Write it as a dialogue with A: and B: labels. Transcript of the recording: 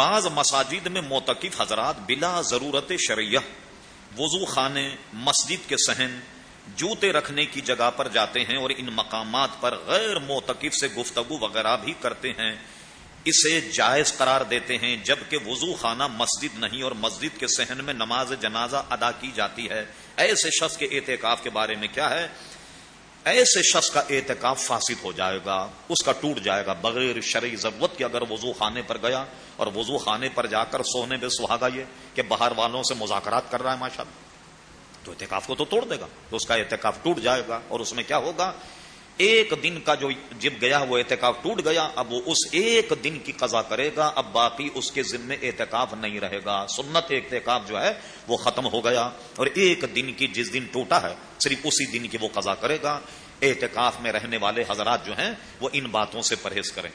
A: بعض مساجد میں موتقف حضرات بلا ضرورت شریعہ، وضو خانے، مسجد کے سہن جوتے رکھنے کی جگہ پر جاتے ہیں اور ان مقامات پر غیر موتقف سے گفتگو وغیرہ بھی کرتے ہیں۔ اسے جائز قرار دیتے ہیں جبکہ وضو خانہ مسجد نہیں اور مسجد کے سہن میں نماز جنازہ ادا کی جاتی ہے۔ ایسے شخص کے اعتکاف کے بارے میں کیا ہے؟ ایسے شخص کا اعتکاف فاسد ہو جائے گا، اس کا ٹوٹ جائے گا، بغیر شرعی ضرورت کے اگر وضو خانے پر گیا اور وضو خانے پر جا کر سونے میں سہاگا یہ کہ باہر والوں سے مذاکرات کر رہا ہے ماشاء اللہ تو اعتکاف کو تو توڑ دے گا، تو اس کا اعتکاف ٹوٹ جائے گا اور اس میں کیا ہوگا؟ ایک دن کا جو جب گیا وہ احتکاب ٹوٹ گیا، اب وہ اس ایک دن کی قضا کرے گا، اب باقی اس کے ذمے احتکاف نہیں رہے گا۔ سنت احتکاف جو ہے وہ ختم ہو گیا اور ایک دن کی جس دن ٹوٹا ہے، صرف اسی دن کی وہ قضا کرے گا۔ احتکاف میں رہنے والے حضرات جو ہیں وہ ان باتوں سے پرہیز کریں۔